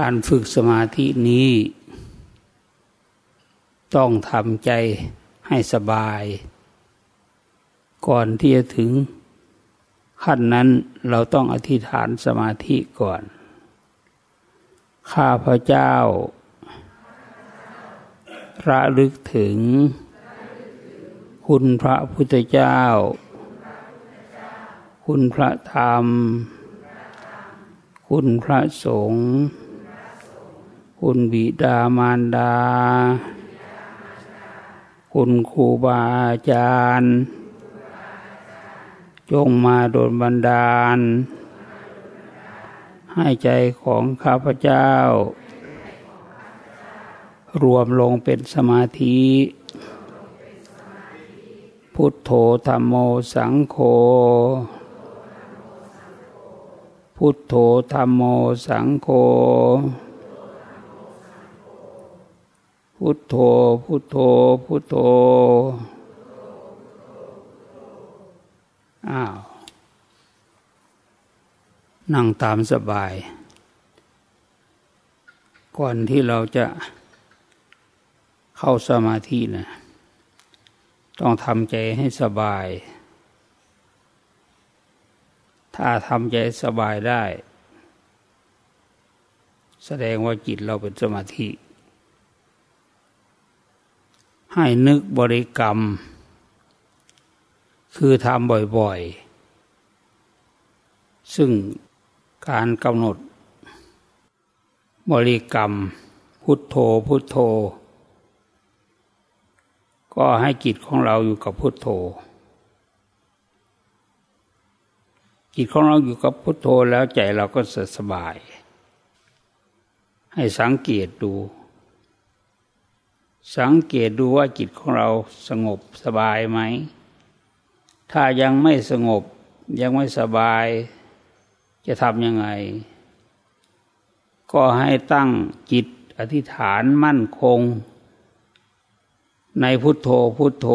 การฝึกสมาธินี้ ต้องทำใจให้สบาย ก่อนที่จะถึงขั้นนั้นเราต้องอธิษฐานสมาธิก่อน ข้าพระเจ้า ระลึกถึง คุณพระพุทธเจ้า คุณพระธรรม คุณพระสงฆ์ คุณบิดามารดา คุณครูบาอาจารย์ จงมาโดนบันดาล ให้ใจของข้าพเจ้า รวมลงเป็นสมาธิ พุทโธธรรมโมสังโฆพุทโธธรรมโมสังโฆ พุทโธ พุทโธ พุทโธ อ้าว นั่งตามสบาย ก่อนที่เราจะเข้าสมาธินะต้องทำใจให้สบาย ถ้าทำใจสบายได้ แสดงว่าจิตเราเป็นสมาธิ ให้นึกบริกรรม คือทำบ่อยๆ ซึ่งการกำหนด บริกรรม พุทโธพุทโธ ก็ให้จิตของเราอยู่กับพุทโธ จิตของเราอยู่กับพุทโธแล้วใจเราก็สบาย ให้สังเกตดู สังเกตดูว่าจิตของเราสงบสบายไหม ถ้ายังไม่สงบยังไม่สบาย จะทำยังไง ก็ให้ตั้งจิตอธิษฐานมั่นคง ในพุทโธพุทโธ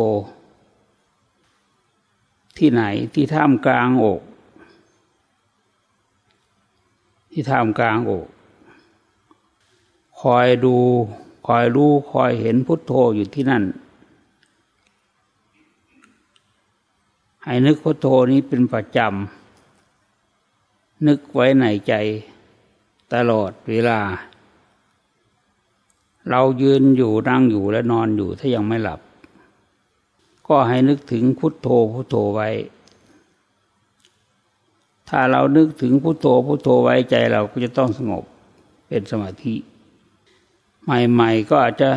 ที่ไหนที่ท่ามกลางอก ที่ท่ามกลางอก คอยดู อยรู้คอยเห็นพุทโธอยู่ที่นั่น ให้นึกพุทโธนี้เป็นประจำ นึกไว้ในใจตลอดเวลา เรายืนอยู่นั่งอยู่และนอนอยู่ถ้ายังไม่หลับ ก็ให้นึกถึงพุทโธพุทโธไว้ ถ้าเรานึกถึงพุทโธพุทโธไว้ใจเราก็จะต้องสงบเป็นสมาธิ ใหม่ ๆ ก็อาจจะ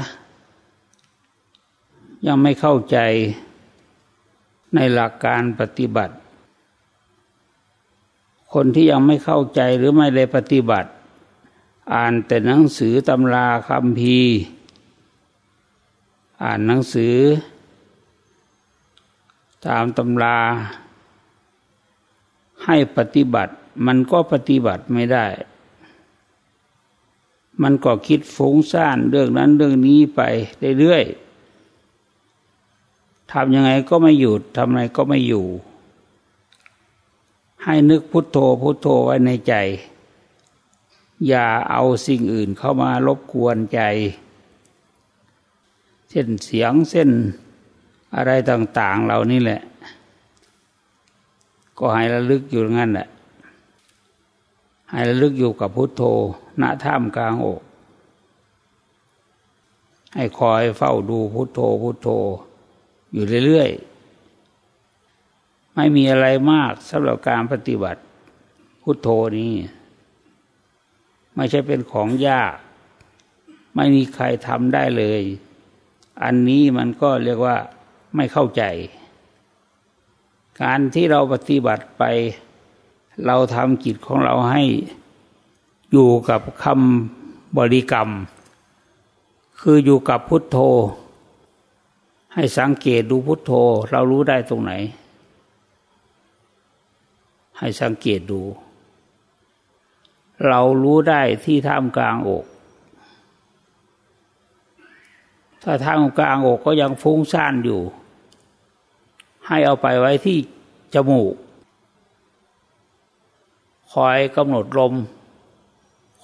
ยังไม่เข้าใจในหลักการปฏิบัติ คนที่ยังไม่เข้าใจหรือไม่ได้ปฏิบัติ อ่านแต่หนังสือตำราคำพีอ่านหนังสือ ตามตำรา ให้ปฏิบัติ มันก็ปฏิบัติไม่ได้ มันก็คิดฟุ้งซ่านเรื่องนั้นเรื่องนี้ไปเรื่อยๆทำยังไงก็ไม่หยุดทำอะไรก็ไม่อยู่ ให้นึกพุทโธพุทโธไว้ในใจ อย่าเอาสิ่งอื่นเข้ามารบกวนใจ เส้นเสียงเส้นอะไรต่าง ๆเรานี่แหละ ก็ให้ระลึกอยู่งั้นแหละ ให้ระลึกอยู่กับพุทโธณท่ามกลางอก ให้คอยเฝ้าดูพุทโธพุทโธ อยู่เรื่อยๆ ไม่มีอะไรมากสำหรับการปฏิบัติพุทโธนี้ ไม่ใช่เป็นของยาก ไม่มีใครทำได้เลย อันนี้มันก็เรียกว่าไม่เข้าใจ การที่เราปฏิบัติไป เราทำจิตของเราให้อยู่กับคำบริกรรม คืออยู่กับพุทโธ ให้สังเกตดูพุทโธ เรารู้ได้ตรงไหน ให้สังเกตดู เรารู้ได้ที่ท่ามกลางอก ถ้าท่ามกลางอกก็ยังฟุ้งซ่านอยู่ ให้เอาไปไว้ที่จมูก คอยกำหนดลม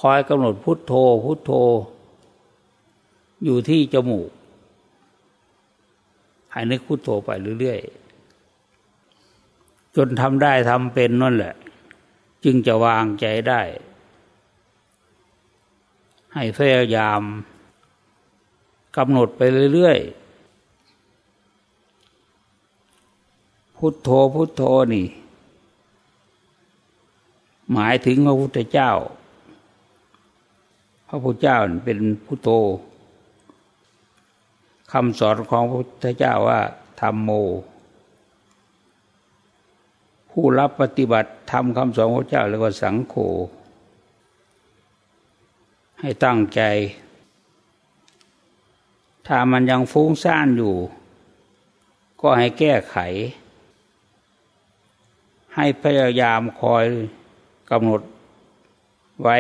คอยกำหนดพุทโธ พุทโธ อยู่ที่จมูกให้นึกพุทโธไปเรื่อยๆ จนทำได้ทำเป็นนั่นแหละ จึงจะวางใจได้ ให้พยายามกำหนดไปเรื่อยๆ พุทโธพุทโธนี่ หมายถึงพระพุทธเจ้า พระพุทธเจ้าเป็นพุทโธคำสอนของพระพุทธเจ้าว่าธรรมโม ผู้รับปฏิบัติทำคำสอนพระเจ้าเรียกว่าสังโฆให้ตั้งใจ ถ้ามันยังฟุ้งซ่านอยู่ ก็ให้แก้ไข ให้พยายามคอย กำหนดไว้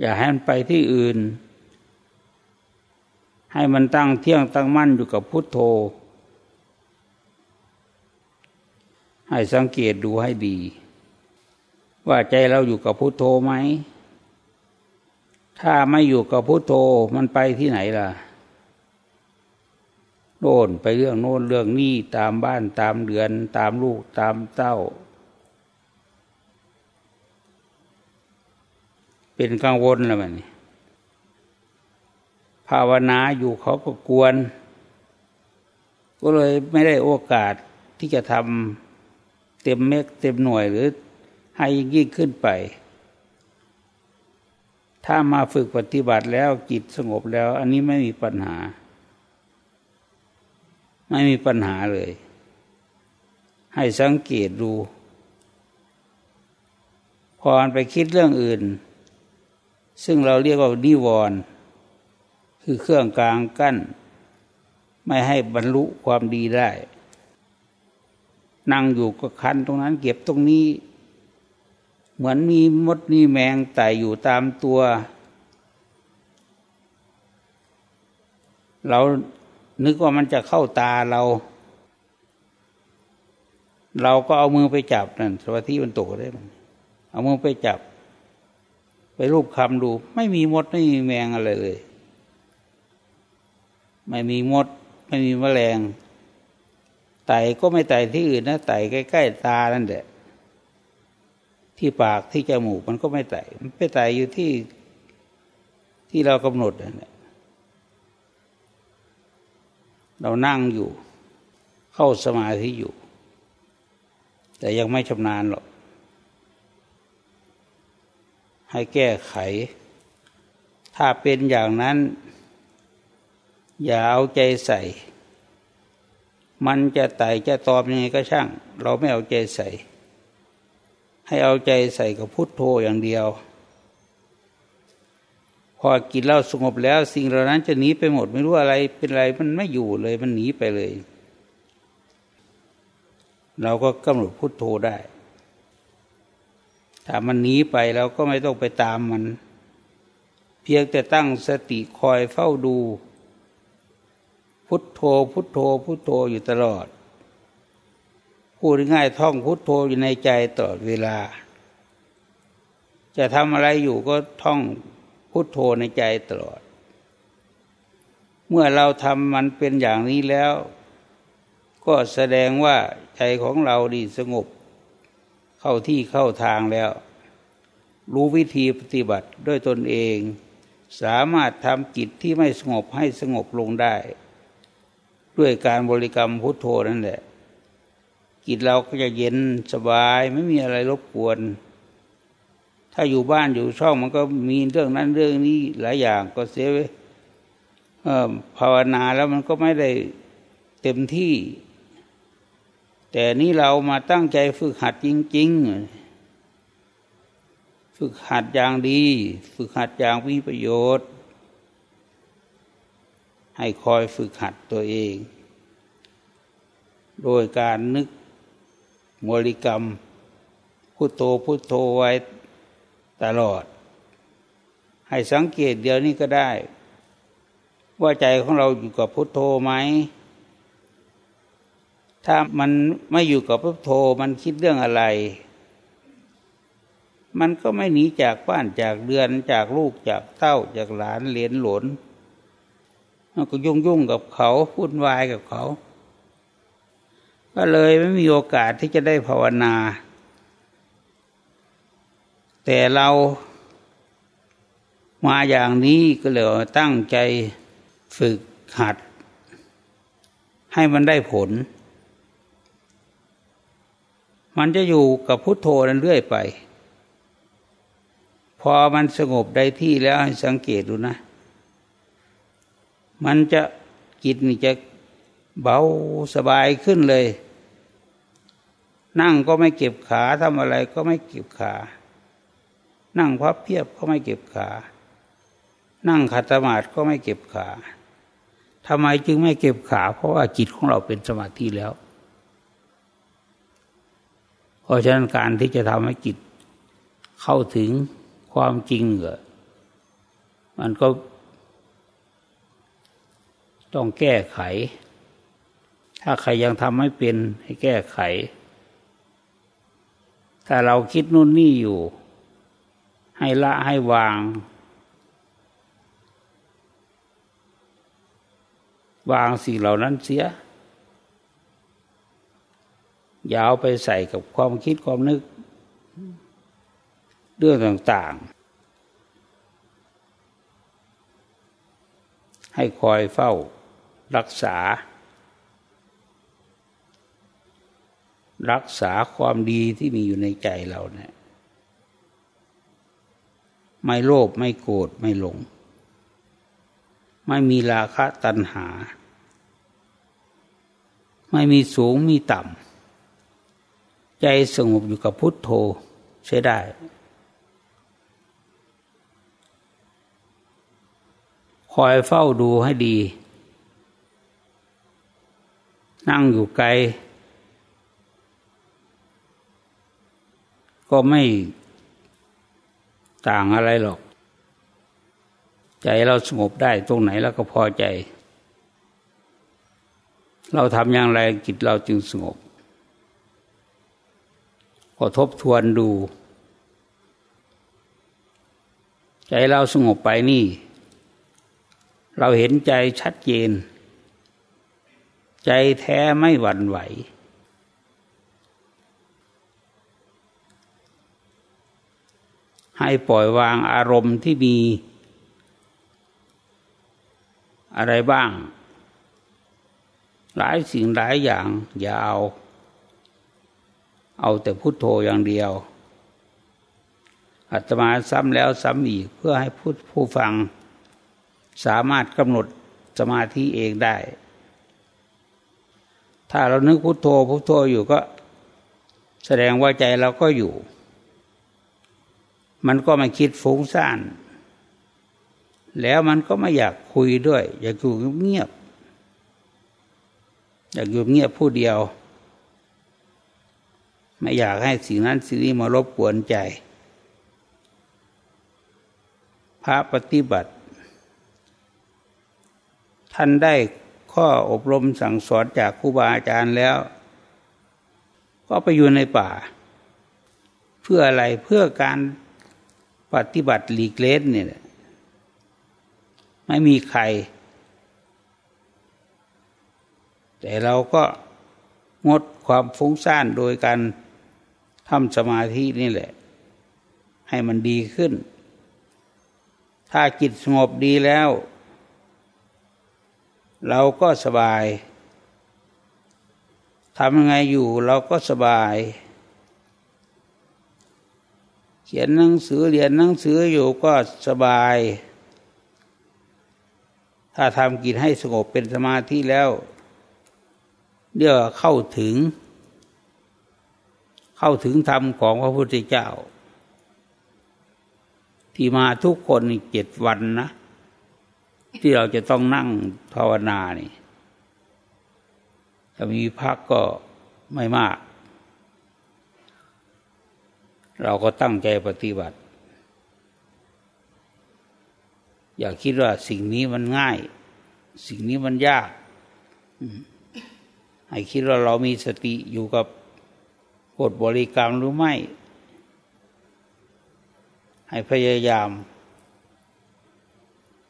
อย่าให้มันไปที่อื่น ให้มันตั้งเที่ยงตั้งมั่นอยู่กับพุทโธ ให้สังเกตดูให้ดี ว่าใจเราอยู่กับพุทโธไหม ถ้าไม่อยู่กับพุทโธมันไปที่ไหนล่ะ โน่นไปเรื่องโน่นเรื่องนี้ตามบ้านตามเดือนตามลูกตามเต้า เป็นกังวลแล้วมันนี่ภาวนาอยู่เขาก็กวน ก็เลยไม่ได้โอกาสที่จะทำเต็มเม็กเต็มหน่วยหรือให้ยิ่งขึ้นไป ถ้ามาฝึกปฏิบัติแล้วจิตสงบแล้ว อันนี้ไม่มีปัญหา ไม่มีปัญหาเลย ให้สังเกตดู พอไปคิดเรื่องอื่น ซึ่งเราเรียกว่านิวรณ์คือเครื่องกลางกั้น ไม่ให้บรรลุความดีได้ นั่งอยู่ก็คันตรงนั้น เก็บตรงนี้ เหมือนมีมดมีแมงไต่อยู่ตามตัว เรา นึกว่ามันจะเข้าตาเรา เราก็เอามือไปจับนั่นสวัสดีมันตกได้มันเอามือไปจับ ไปรูปคำดู ไม่มีมดไม่มีแมงอะไรเลย ไม่มีมด ไม่มีแมลงไต่ก็ไม่ไต่ที่อื่นนะไต่ใกล้ๆตานั่นแหละที่ปากที่จมูกมันก็ไม่ไต่มันไปไต่อยู่ที่ที่เรากำหนดนั่นแหละ เรานั่งอยู่ เข้าสมาธิอยู่ แต่ยังไม่ชำนาญหรอก ให้แก้ไข ถ้าเป็นอย่างนั้น อย่าเอาใจใส่ มันจะไต่จะตอบยังไงก็ช่าง เราไม่เอาใจใส่ ให้เอาใจใส่กับพุทโธอย่างเดียว พอกินเหล้าสงบแล้ว สิ่งเหล่านั้นจะหนีไปหมดไม่รู้อะไรเป็นอะไรมันไม่อยู่เลยมันหนีไปเลย เราก็กำหนดพุทโธได้ถ้ามันหนีไปเราก็ไม่ต้องไปตามมัน เพียงแต่ตั้งสติคอยเฝ้าดู พุทโธพุทโธพุทโธอยู่ตลอดพูดง่ายท่องพุทโธอยู่ในใจตลอดเวลา จะทำอะไรอยู่ก็ท่อง พุทโธในใจตลอด เมื่อเราทำมันเป็นอย่างนี้แล้ว ก็แสดงว่าใจของเราดีสงบ เข้าที่เข้าทางแล้ว รู้วิธีปฏิบัติด้วยตนเอง สามารถทำจิตที่ไม่สงบให้สงบลงได้ ด้วยการบริกรรมพุทโธนั่นแหละจิตเราก็จะเย็นสบายไม่มีอะไรรบกวน ถ้าอยู่บ้านอยู่ช่องมันก็มีเรื่องนั้นเรื่องนี้หลายอย่างก็เสียภาวนาแล้วมันก็ไม่ได้เต็มที่ แต่นี้เรามาตั้งใจฝึกหัดจริง ๆ ฝึกหัดอย่างดี ฝึกหัดอย่างมีประโยชน์ ให้คอยฝึกหัดตัวเอง โดยการนึกมริกรรมพุทโธพุทโธไว้ ตลอด ให้สังเกตเดี๋ยวนี้ก็ได้ ว่าใจของเราอยู่กับพุทโธไหม ถ้ามันไม่อยู่กับพุทโธมันคิดเรื่องอะไร มันก็ไม่หนีจากบ้านจากเรือนจากลูกจากเต้าจากหลานเหลนหลนมันก็ยุ่งยุ่งกับเขาวุ่นวายกับเขา ก็เลยไม่มีโอกาสที่จะได้ภาวนา แต่เรามาอย่างนี้ก็เลยตั้งใจฝึกหัด ให้มันได้ผล มันจะอยู่กับพุทโธนั้นเรื่อยไป พอมันสงบได้ที่แล้วให้สังเกตดูนะ มันจะจิตนี่จะเบาสบายขึ้นเลย นั่งก็ไม่เก็บขาทำอะไรก็ไม่เก็บขา นั่งพับเพียบก็ไม่เก็บขา นั่งขัดสมาธิก็ไม่เก็บขาทำไมจึงไม่เก็บขา เพราะว่าจิตของเราเป็นสมาธิแล้ว เพราะฉะนั้นการที่จะทำให้จิตเข้าถึงความจริงเหรอมันก็ต้องแก้ไข ถ้าใครยังทำไม่เป็นให้แก้ไข ถ้าเราคิดนู่นนี่อยู่ ให้ละให้วาง วางสิ่งเหล่านั้นเสีย อย่าเอาไปใส่กับความคิดความนึก เรื่องต่างๆ ให้คอยเฝ้ารักษา รักษาความดีที่มีอยู่ในใจเราเนี่ย ไม่โลภไม่โกรธไม่หลง ไม่มีราคะตัณหา ไม่มีสูงมีต่ำ ใจสงบอยู่กับพุทโธใช้ได้ คอยเฝ้าดูให้ดี นั่งอยู่ไกล ก็ไม่ ต่างอะไรหรอก ใจเราสงบได้ตรงไหนแล้วก็พอใจ เราทำอย่างไรจิตเราจึงสงบ ก็ทบทวนดู ใจเราสงบไปนี่ เราเห็นใจชัดเจน ใจแท้ไม่หวั่นไหว ให้ปล่อยวางอารมณ์ที่มี อะไรบ้าง หลายสิ่งหลายอย่างอย่าเอา เอาแต่พุโทโธอย่างเดียวอาตมาซ้ำแล้วซ้ำอีกเพื่อให้ผู้ผู้ฟัง สามารถกำหนดสมาธิเองได้ ถ้าเรานึกพุโทโธพุโทโธอยู่ก็ แสดงว่าใจเราก็อยู่ มันก็ไม่คิดฟุ้งซ่าน แล้วมันก็ไม่อยากคุยด้วย อยากอยู่เงียบ อยากอยู่เงียบผู้เดียว ไม่อยากให้สิ่งนั้นสิ่งนี้มารบกวนใจ พระปฏิบัติ ท่านได้ข้ออบรมสั่งสอนจากครูบาอาจารย์แล้ว ก็ไปอยู่ในป่า เพื่ออะไรเพื่อการ ปฏิบัติหลีกเล่นเนี่ยไม่มีใคร แต่เราก็งดความฟุ้งซ่านโดยการทำสมาธินี่แหละ ให้มันดีขึ้น ถ้าจิตสงบดีแล้ว เราก็สบายทำยังไงอยู่เราก็สบาย เขียนหนังสือเรียนหนังสืออยู่ก็สบาย ถ้าทำกิจให้สงบเป็นสมาธิแล้ว เดี๋ยวเข้าถึง เข้าถึงธรรมของพระพุทธเจ้า ที่มาทุกคนเจ็ดวันนะ ที่เราจะต้องนั่งภาวนานี่ถ้ามีพักก็ไม่มาก เราก็ตั้งใจปฏิบัติ อย่าคิดว่าสิ่งนี้มันง่าย สิ่งนี้มันยากให้คิดว่าเรามีสติอยู่กับบทบริกรรมหรือไม่ ให้พยายาม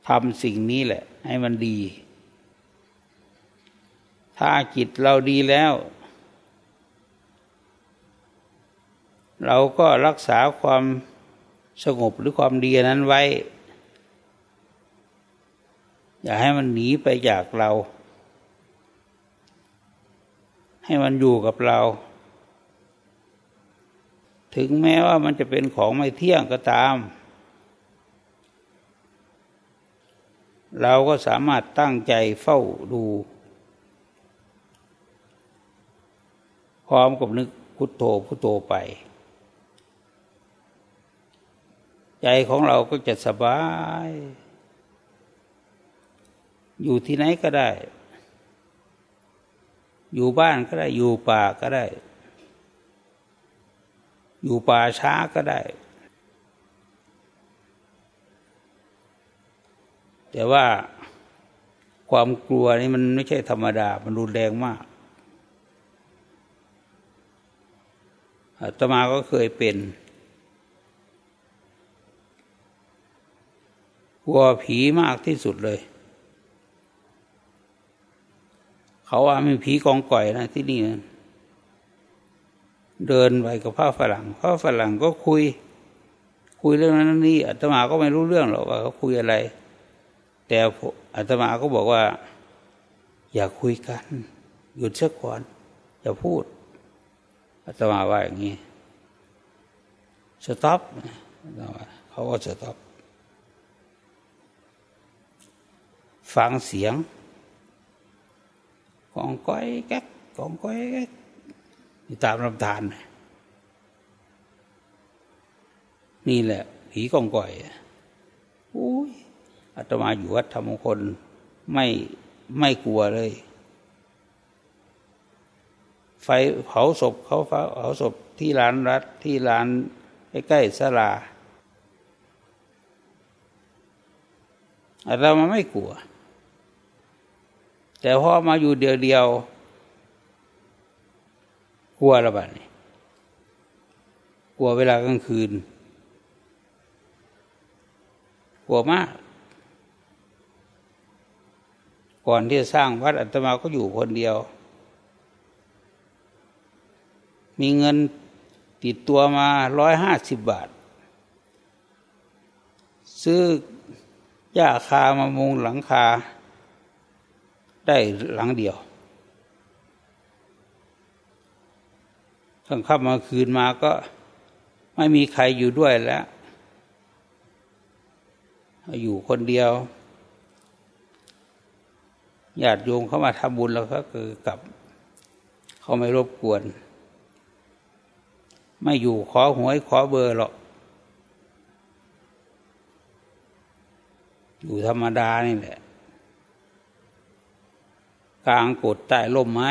ทำสิ่งนี้แหละ ให้มันดี ถ้าจิตเราดีแล้ว เราก็รักษาความสงบหรือความดีนั้นไว้ อย่าให้มันหนีไปจากเรา ให้มันอยู่กับเรา ถึงแม้ว่ามันจะเป็นของไม่เที่ยงก็ตาม เราก็สามารถตั้งใจเฝ้าดูพร้อมกับนึกพุทโธพุทโธไป ใจของเราก็จะสบาย อยู่ที่ไหนก็ได้ อยู่บ้านก็ได้ อยู่ป่าก็ได้ อยู่ป่าช้าก็ได้ แต่ว่าความกลัวนี่มันไม่ใช่ธรรมดา มันรุนแรงมากอาตมาก็เคยเป็น กลัวผีมากที่สุดเลย เขาว่ามีผีกองก่อยนะที่นี่นะเดินไปกับพระฝรั่งพระฝรั่งก็คุย คุยเรื่องนั้นนี่อาตมาก็ไม่รู้เรื่องหรอกว่าเขาคุยอะไร แต่อาตมาก็บอกว่า อย่าคุยกัน หยุดสักก่อนอย่าพูดอาตมาว่าอย่างนี้ stop เขาก็ stop ฟังเสียงกองก้อยแก๊กกองก้อยแก๊กตามลำธารนี่แหละ ผีกองก้อยอุ้ยอาตมาอยู่วัดธรรมคนไม่ไม่กลัวเลย ไฟเผาศพเขาเผาศพที่ร้านรัฐที่ร้านใกล้ๆสลาอาตมาไม่กลัว แต่พอมาอยู่เดียวเดียวกลัวระบาดนี่กลัวเวลากลางคืน กลัวมาก ก่อนที่จะสร้างวัดอัตมาก็อยู่คนเดียว มีเงินติดตัวมาร้อยห้าสิบบาท ซื้อหญ้าคามามุงหลังคา ได้หลังเดียวกลางค่ำมาคืนมาก็ไม่มีใครอยู่ด้วยแล้ว อยู่คนเดียวญาติโยมเข้ามาทำบุญแล้วก็คือกลับ เขาไม่รบกวน ไม่อยู่ขอหวยขอเบอร์หรอก อยู่ธรรมดานี่แหละ กลางกดใต้ร่มไม้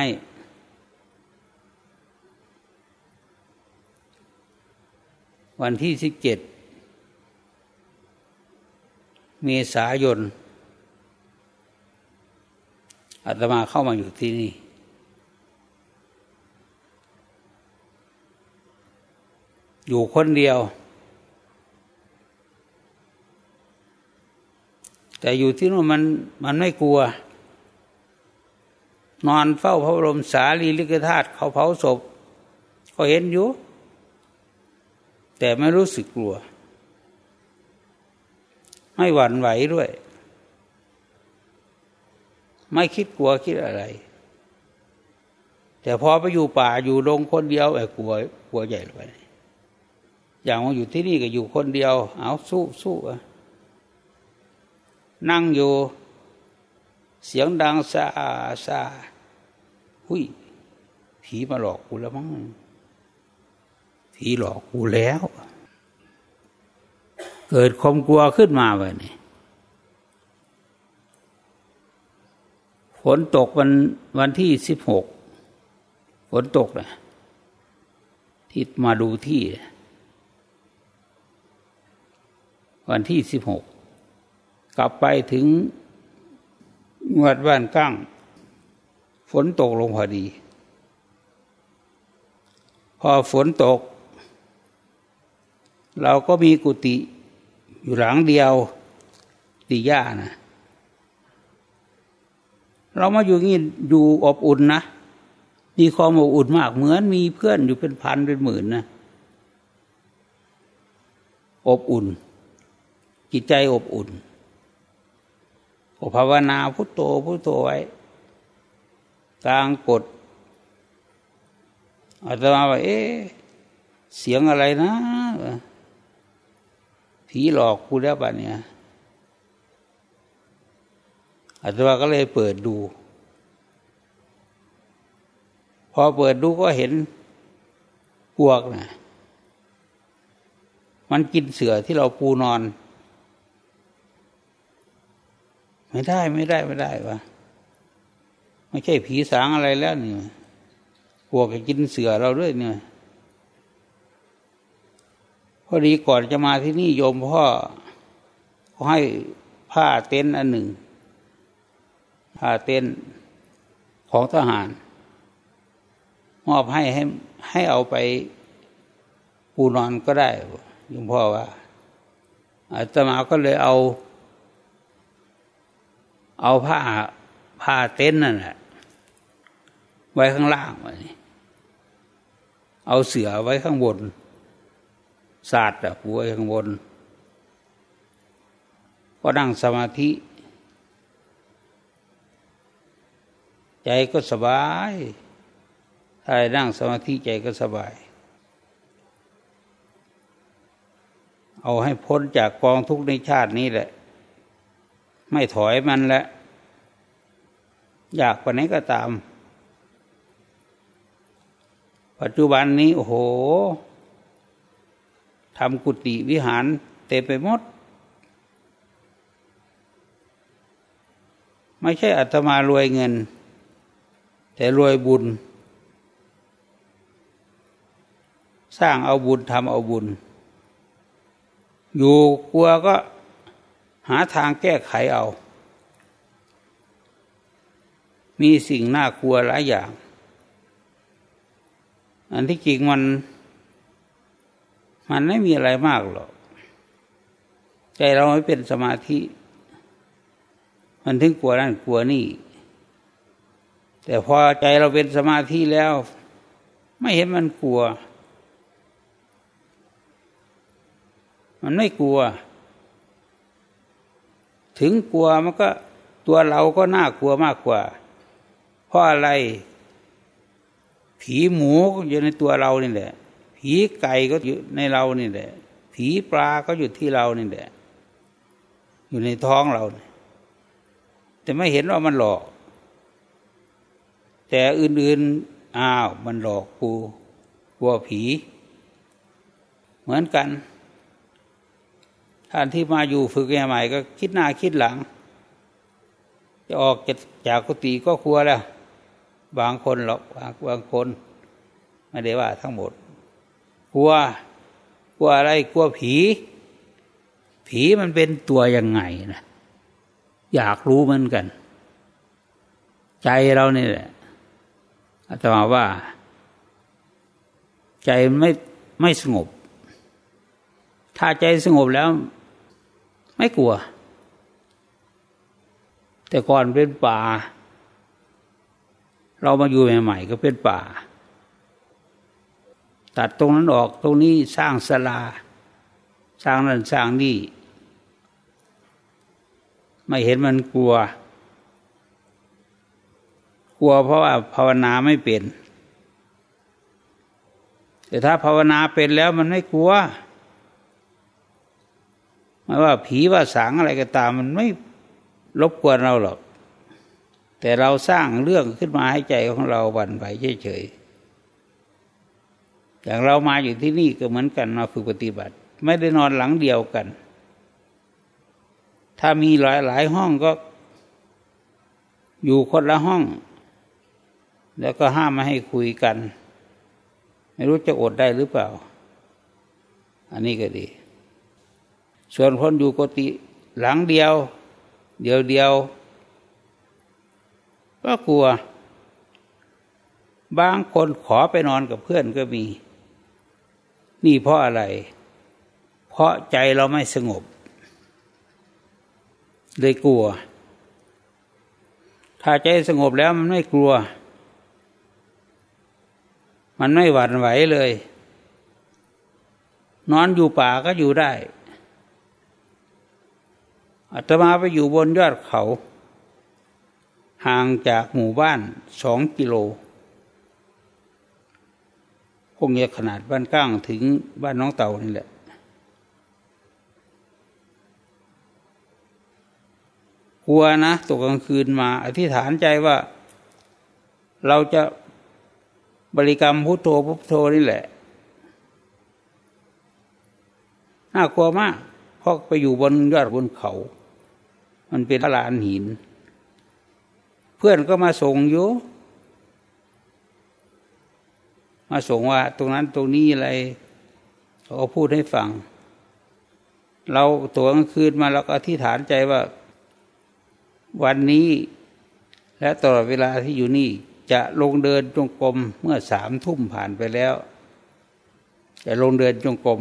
วันที่สิบเจ็ดเมษายนอาตมาเข้ามาอยู่ที่นี่ อยู่คนเดียว แต่อยู่ที่นู่นมันมันไม่กลัว นอนเฝ้าพระบรมสารีริกธาตุเขาเผาศพก็เห็นอยู่แต่ไม่รู้สึกกลัว ไม่หวั่นไหวด้วย ไม่คิดกลัวคิดอะไร แต่พอไปอยู่ป่าอยู่ลงคนเดียวไอ้กลัวกลัวใหญ่ไปอย่างว่าอยู่ที่นี่ก็อยู่คนเดียว เอาสู้สู้นั่งอยู่ เสียงดังซาซาหุยผีมาหลอกกูแล้วมั้งผีหลอกกูแล้ว เกิดความกลัวขึ้นมาไปนี่ฝนตกวันวันที่สิบหกฝนตกนะที่มาดูที่ วันที่สิบหกกลับไปถึง งวดบ้านกั้งฝนตกลงพอดี พอฝนตก เราก็มีกุฏิอยู่หลังเดียวตีย่านะเรามาอยู่งี้อยู่อบอุ่นนะมีความอบอุ่นมากเหมือนมีเพื่อนอยู่เป็นพันเป็นหมื่นนะอบอุ่น จิตใจอบอุ่น ภาวนาพุทโธพุทโธไว้กลางกดอาตมาว่าเอ๊เสียงอะไรนะ ผีหลอกกูแล้วป่ะเนี่ยอาตมาก็เลยเปิดดู พอเปิดดูก็เห็นพวกนะ่ะมันกินเสือที่เราปูนอน ไม่ได้ไม่ได้ไม่ได้วะไม่ใช่ผีสางอะไรแล้วนี่พวกกินเสือเราด้วยเนี่ยพอดีก่อนจะมาที่นี่โยมพ่อเขาให้ผ้าเต็นท์อันหนึ่ง ผ้าเต็นท์ของทหาร มอบให้ให้ให้เอาไปปูนอนก็ได้หลวงพ่อว่าอาตมาก็เลยเอา เอาผ้าผ้าเต็นท์นั่นแหละไว้ข้างล่างไว้เอาเสือไว้ข้างบนศาสตร์อะปูไว้ข้างบนก็นั่งสมาธิ ใจก็สบายถ้านั่งสมาธิใจก็สบาย เอาให้พ้นจากกองทุกข์ในชาตินี้แหละ ไม่ถอยมันแหละ อยากกว่านี้ก็ตาม ปัจจุบันนี้ โอ้โหทำกุฏิวิหารเต็มไปหมด ไม่ใช่อัตมารวยเงิน แต่รวยบุญ สร้างเอาบุญทำเอาบุญ อยู่กลัวก็ หาทางแก้ไขเอา มีสิ่งน่ากลัวหลายอย่าง อันที่จริงมัน มันไม่มีอะไรมากหรอก ใจเราไม่เป็นสมาธิ มันถึงกลัวนั่นกลัวนี่ แต่พอใจเราเป็นสมาธิแล้ว ไม่เห็นมันกลัว มันไม่กลัว ถึงกลัวมันก็ตัวเราก็น่ากลัวมากกว่า เพราะอะไร ผีหมูก็อยู่ในตัวเรานี่แหละ ผีไก่ก็อยู่ในเรานี่แหละ ผีปลาก็อยู่ที่เรานี่แหละ อยู่ในท้องเรา แต่ไม่เห็นว่ามันหลอก แต่อื่นๆ อ้าว มันหลอกกูกลัวผี เหมือนกัน ท่านที่มาอยู่ฝึกใหม่ก็คิดหน้าคิดหลัง จะออกจากกุฏิก็กลัวแล้ว บางคนหรอกบางคน ไม่ได้ว่าทั้งหมดกลัวกลัวอะไรกลัวผี ผีมันเป็นตัวยังไงนะอยากรู้เหมือนกัน ใจเราเนี่ยแหละอาตมาว่า ใจไม่ไม่สงบ ถ้าใจสงบแล้ว ไม่กลัว แต่ก่อนเป็นป่า เรามาอยู่ใหม่ๆก็เป็นป่า ตัดตรงนั้นออกตรงนี้สร้างสลา สร้างนั่นสร้างนี่ ไม่เห็นมันกลัว กลัวเพราะว่าภาวนาไม่เป็น แต่ถ้าภาวนาเป็นแล้วมันไม่กลัว ไม่ว่าผีว่าสางอะไรก็ตาม มันไม่รบกวนเราหรอก แต่เราสร้างเรื่องขึ้นมาให้ใจของเราบันไหวเฉยๆอย่างเรามาอยู่ที่นี่ก็เหมือนกันมาฝึกปฏิบัติ ไม่ได้นอนหลังเดียวกัน ถ้ามีหลายหลายห้องก็ อยู่คนละห้อง แล้วก็ห้ามไม่ให้คุยกัน ไม่รู้จะอดได้หรือเปล่า อันนี้ก็ดี ส่วนคนอยู่กติหลังเดียว เดียวเดียว ก็กลัว บางคนขอไปนอนกับเพื่อนก็มี นี่เพราะอะไร เพราะใจเราไม่สงบ เลยกลัว ถ้าใจสงบแล้วมันไม่กลัว มันไม่หวั่นไหวเลย นอนอยู่ป่าก็อยู่ได้ อาตมาไปอยู่บนยอดเขา ห่างจากหมู่บ้านสองกิโลคงจะขนาดบ้านก้างถึงบ้านน้องเต่านี่แหละ กลัวนะตกกลางคืนมา อธิษฐานใจว่า เราจะบริกรรมพุทโธพุทโธนี่แหละ น่ากลัวมาก เพราะไปอยู่บนยอดบนเขา มันเป็นลานหิน เพื่อนก็มาส่งอยู่มาส่งว่า ตรงนั้นตรงนี้อะไรเขาพูดให้ฟัง เราตัวกลางคืนมาเราก็อธิษฐานใจว่า วันนี้ และตลอดเวลาที่อยู่นี่ จะลงเดินจงกรมเมื่อสามทุ่มผ่านไปแล้ว จะลงเดินจงกรม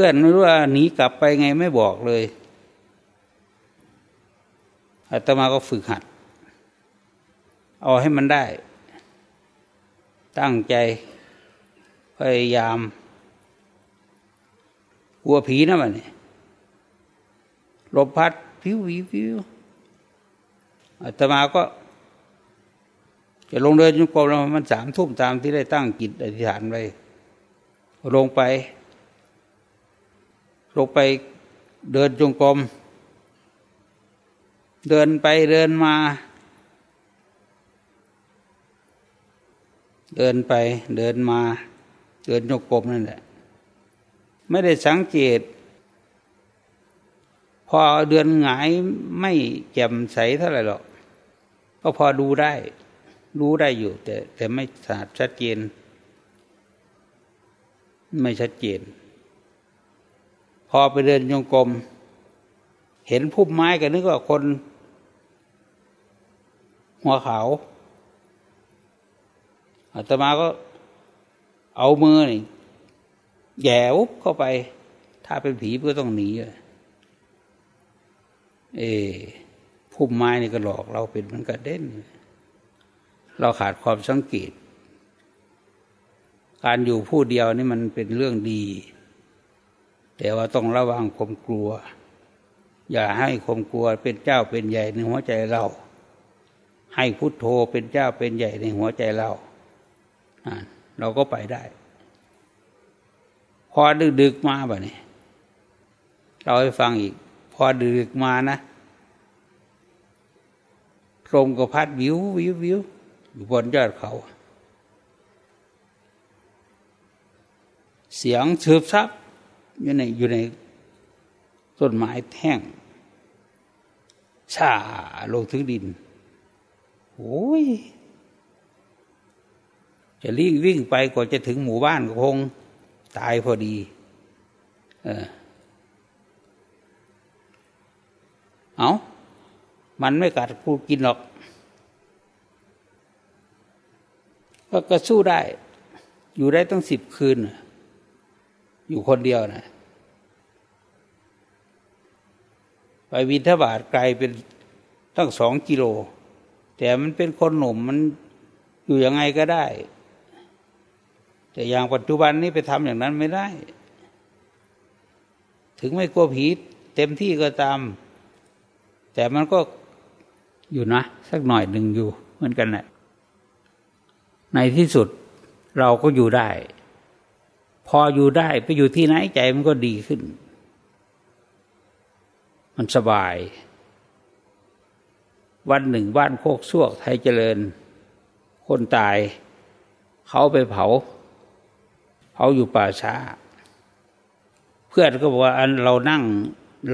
พื่อนไม่รู้ว่าหนีกลับไปไงไม่บอกเลยอาตมาก็ฝึกหัด เอาให้มันได้ ตั้งใจ พยายาม กลัวผีนะมันนี่ลมพัดผิววิวผิวอาตมาก็จะลงเดินจุกรมแล้วมันสามทุ่มตามที่ได้ตั้งจิตอธิษฐานไว้ลงไป ลงไปเดินจงกรมเดินไปเดินมา เดินไปเดินมา เดินโยกกลมนั่นแหละ ไม่ได้สังเกต พอเดือนหงายไม่แจ่มใสเท่าไหร่หรอก ก็พอดูได้ รู้ได้อยู่ แต่แต่ไม่สาดชัดเจน ไม่ชัดเจน พอไปเดินโยงกลมเห็นพุ่มไม้กันนึกว่าคน หัวขาวอาตมาก็เอามือนี่แย่อุ๊บเข้าไป ถ้าเป็นผีก็ต้องหนีเอพุ่มไม้นี่ก็หลอกเราเป็นมันกระเด็นเราขาดความสังเกต การอยู่ผู้เดียวนี่มันเป็นเรื่องดี แต่ว่าต้องระวังความกลัว อย่าให้ความกลัวเป็นเจ้าเป็นใหญ่ในหัวใจเรา ให้พุทโธเป็นเจ้าเป็นใหญ่ในหัวใจเรา เราก็ไปได้ พอดึกๆมาแบบนี้เราให้ฟังอีก พอดึกมานะลมก็พัดวิววิววิวอยู่บนยอดเขา เสียงเชืบซับ อยู่ในอยู่ในต้นไม้แท่งชาลงถึงดินโอ้ย จะวิ่งวิ่งไปกว่าจะถึงหมู่บ้านก็คงตายพอดี เออเอามันไม่กัดกูกินหรอก ก็ก็สู้ได้ อยู่ได้ตั้งสิบคืน อยู่คนเดียวนะไปวินทบาทไกลเป็นตั้งสองกิโล แต่มันเป็นคนหนุ่มมันอยู่ยังไงก็ได้ แต่อย่างปัจจุบันนี้ไปทำอย่างนั้นไม่ได้ ถึงไม่กลัวผีเต็มที่ก็ตาม แต่มันก็อยู่นะ สักหน่อยหนึ่งอยู่เหมือนกันแหละในที่สุดเราก็อยู่ได้ พออยู่ได้ไปอยู่ที่ไหนใจมันก็ดีขึ้น มันสบาย วันหนึ่งบ้านโคกซวกไทยเจริญ คนตาย เขาไปเผาเขาอยู่ป่าช้า เพื่อนก็บอกว่าอันเรานั่ง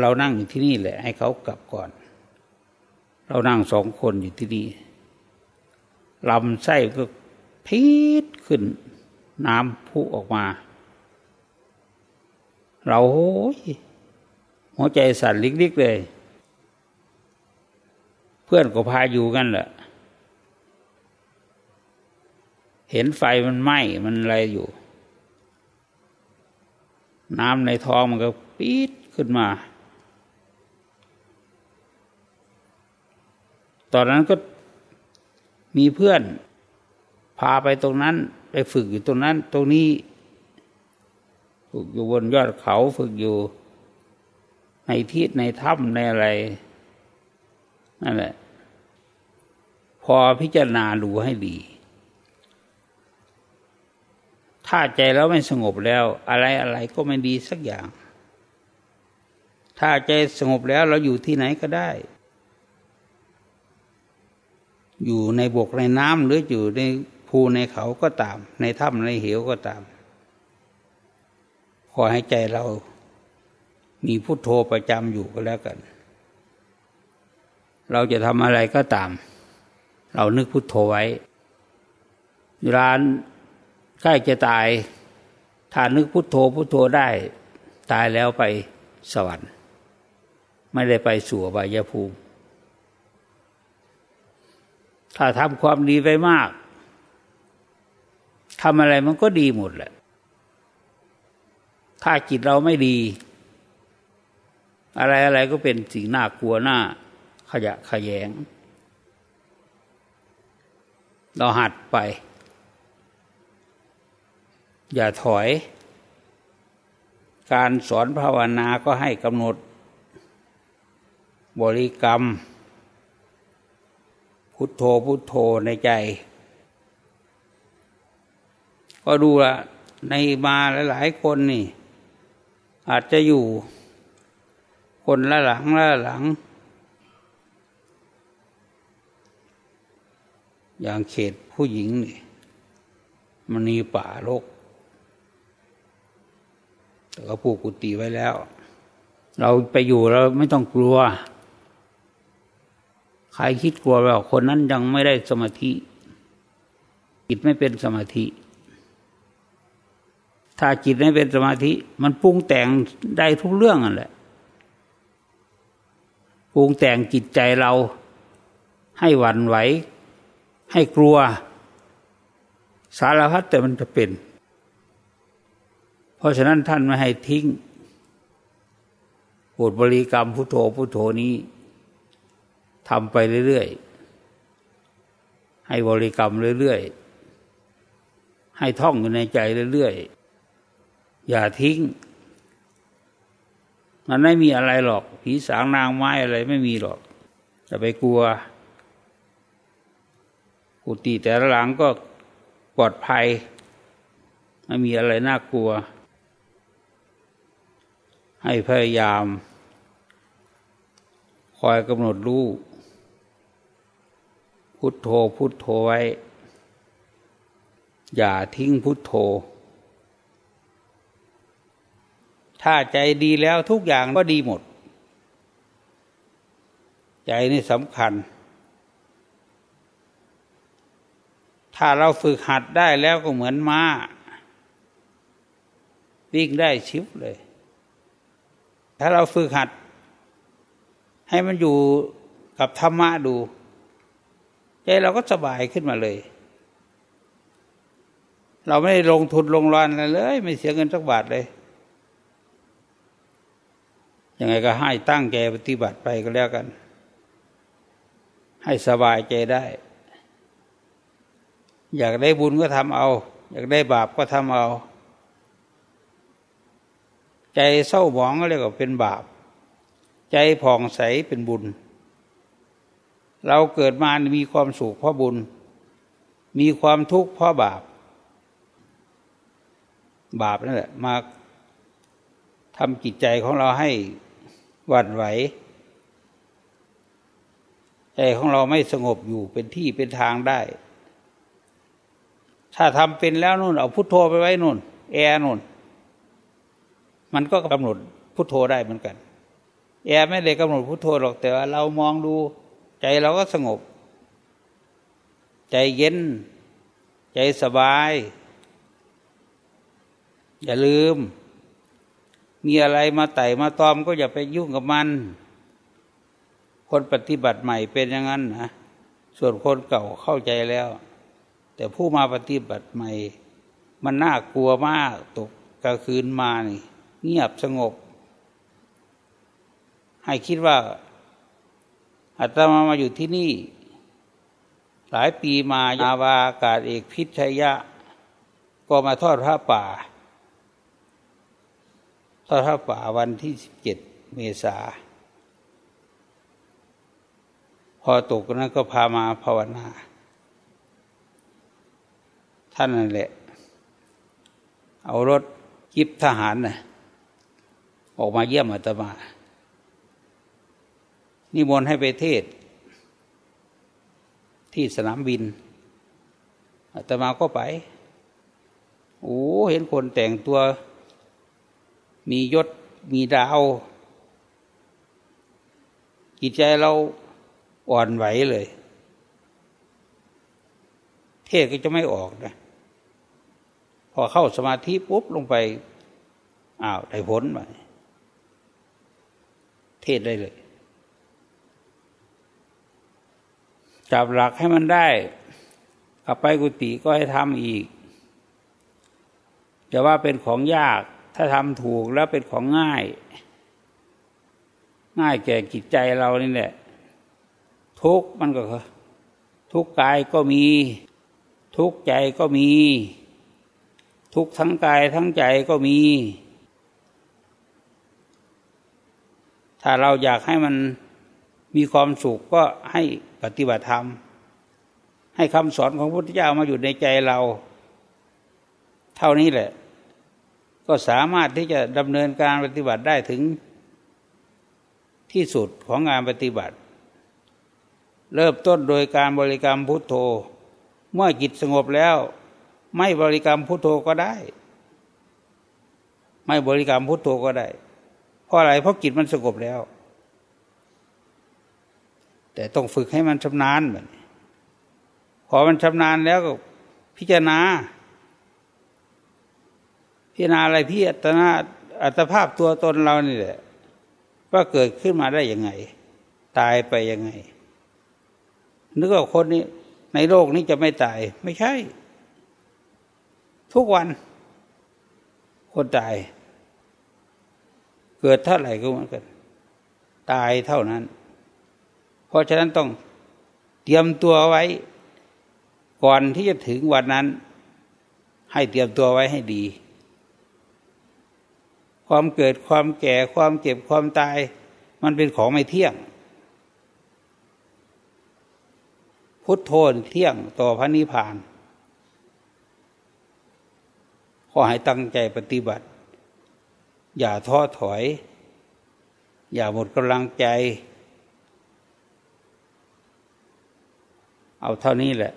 เรานั่งอยู่ที่นี่แหละ ให้เขากลับก่อน เรานั่งสองคนอยู่ที่นี่ลำไส้ก็พีดขึ้นน้ำพุออกมา เราโอ้ยหัวใจสั่นลิกๆเลย เพื่อนก็พาอยู่กันแหละเห็นไฟมันไหม้มันอะไรอยู่ น้ำในท้องมันก็ปี๊ดขึ้นมา ตอนนั้นก็มีเพื่อน พาไปตรงนั้น ไปฝึกอยู่ตรงนั้น ตรงนี้ ฝึกอยู่บนยอดเขาฝึกอยู่ในที่ในถ้ำในอะไรนั่นแหละ พอพิจารณาดูให้ดี ถ้าใจแล้วไม่สงบแล้ว อะไรอะไรก็ไม่ดีสักอย่าง ถ้าใจสงบแล้วเราอยู่ที่ไหนก็ได้ อยู่ในบกในน้ำหรืออยู่ในภูในเขาก็ตาม ในถ้ำในเหวก็ตาม ขอให้ใจเรามีพุโทโธประจำอยู่ก็แล้วกัน เราจะทำอะไรก็ตาม เรานึกพุโทโธไว้ร้านใกล้จะตาย ถ้านึกพุโทโธพุโทโธได้ ตายแล้วไปสวรรค์ ไม่ได้ไปสู่อบายภูมิ ถ้าทำความดีไปมากทำอะไรมันก็ดีหมดแหละ ถ้าจิตเราไม่ดี อะไรอะไรก็เป็นสิ่งน่ากลัวหน้า ขยะขยง เราหัดไป อย่าถอย การสอนภาวนาก็ให้กำหนด บริกรรม พุทโธพุทโธในใจ ก็ดูละในมาหลาย ๆ คนนี่ อาจจะอยู่ คนละหลังละหลัง อย่างเขตผู้หญิงนี่มันมีป่าโลกแต่ก็ผูกกุฏิไว้แล้ว เราไปอยู่เราไม่ต้องกลัว ใครคิดกลัวว่าคนนั้นยังไม่ได้สมาธิจิตไม่เป็นสมาธิ ถ้าจิตไม่เป็นสมาธิ มันปรุงแต่งได้ทุกเรื่องนั่นแหละปรุงแต่งจิตใจเราให้หวั่นไหว ให้กลัว สารพัดแต่มันจะเป็น เพราะฉะนั้นท่านไม่ให้ทิ้งบทบริกรรมพุโทโธพุโทโธนี้ทำไปเรื่อยๆ ให้บริกรรมเรื่อยๆ ให้ท่องอยู่ในใจเรื่อยๆ อย่าทิ้ง มันไม่มีอะไรหรอก ผีสางนางไม้อะไรไม่มีหรอกจะไปกลัว กุฏิแต่ละหลังก็ปลอดภัย ไม่มีอะไรน่ากลัว ให้พยายาม คอยกำหนดรู้พุทโธพุทโธไว้ อย่าทิ้งพุทโธ ถ้าใจดีแล้วทุกอย่างก็ดีหมด ใจนี่สำคัญ ถ้าเราฝึกหัดได้แล้วก็เหมือนม้า วิ่งได้ชิวเลย ถ้าเราฝึกหัด ให้มันอยู่กับธรรมะดู ใจเราก็สบายขึ้นมาเลยเราไม่ได้ลงทุนลงรอนอะไรเลย ไม่เสียเงินสักบาทเลย ยังไงก็ให้ตั้งใจปฏิบัติไปก็แล้วกัน ให้สบายใจได้ อยากได้บุญก็ทำเอา อยากได้บาปก็ทำเอา ใจเศร้าหมองก็เรียกว่าเป็นบาป ใจผ่องใสเป็นบุญ เราเกิดมามีความสุขเพราะบุญ มีความทุกข์เพราะบาป บาปนั่นแหละมาทำจิตใจของเราให้ หวั่นไหว ใจของเราไม่สงบอยู่เป็นที่เป็นทางได้ ถ้าทำเป็นแล้วนู่นเอาพุทโธไปไว้นู่น แอร์นู่น มันก็กำหนดพุทโธได้เหมือนกัน แอร์ไม่ได้กำหนดพุทโธหรอกแต่ว่าเรามองดู ใจเราก็สงบ ใจเย็น ใจสบาย อย่าลืม มีอะไรมาไต่มาตอมก็อย่าไปยุ่งกับมัน คนปฏิบัติใหม่เป็นอย่างนั้นนะส่วนคนเก่าเข้าใจแล้ว แต่ผู้มาปฏิบัติใหม่ มันน่ากลัวมากตกกลางคืนมานี่ เงียบสงบ ให้คิดว่าอาตมามาอยู่ที่นี่ หลายปีมายาวาอากาศเอกพิชยะ ก็มาทอดพระป่า ทอดพระป่าวันที่สิบเจ็ดเมษา พอตกนั้นก็พามาภาวนา ท่านนั่นแหละ เอารถจิบทหารนะ่ะออกมาเยี่ยมอาตมานิมนต์ให้ไปเทศ ที่สนามบินอาตมาก็ไป โอ้ เห็นคนแต่งตัว มียศมีดาว จิตใจเราอ่อนไหวเลย เทศก็จะไม่ออกนะ พอเข้าสมาธิปุ๊บลงไป อ้าว ได้ผลไปเทศได้เลยจับหลักให้มันได้กลับไปกุฏิก็ให้ทำอีก จะว่าเป็นของยาก ถ้าทำถูกแล้วเป็นของง่าย ง่ายแก่จิตใจเรานี่แหละ ทุกมันก็ ทุกกายก็มี ทุกใจก็มี ทุกทั้งกายทั้งใจก็มี ถ้าเราอยากให้มันมีความสุขก็ให้ปฏิบัติธรรม ให้คำสอนของพระพุทธเจ้ามาอยู่ในใจเรา เท่านี้แหละ ก็สามารถที่จะดำเนินการปฏิบัติได้ถึงที่สุดของงานปฏิบัติ เริ่มต้นโดยการบริกรรมพุทโธ เมื่อจิตสงบแล้ว ไม่บริกรรมพุทโธก็ได้ ไม่บริกรรมพุทโธก็ได้ เพราะอะไรเพราะจิตมันสงบแล้ว แต่ต้องฝึกให้มันชำนาญแบบนี้พอมันชำนาญแล้วก็พิจารณา พิจารณาอะไรพี่อัตนาอัตภาพตัวตนเรานี่แหละว่าเกิดขึ้นมาได้ยังไง ตายไปยังไง นึกว่าคนนี้ในโลกนี้จะไม่ตาย ไม่ใช่ ทุกวัน คนตาย เกิดเท่าไหร่ก็เหมือนกัน ตายเท่านั้น เพราะฉะนั้นต้องเตรียมตัวไว้ ก่อนที่จะถึงวันนั้น ให้เตรียมตัวไว้ให้ดี ความเกิดความแก่ความเจ็บความตาย มันเป็นของไม่เที่ยง พุทโธเที่ยงต่อพระนิพพานขอให้ตั้งใจปฏิบัติ อย่าท้อถอย อย่าหมดกำลังใจ เอาเท่านี้แหละ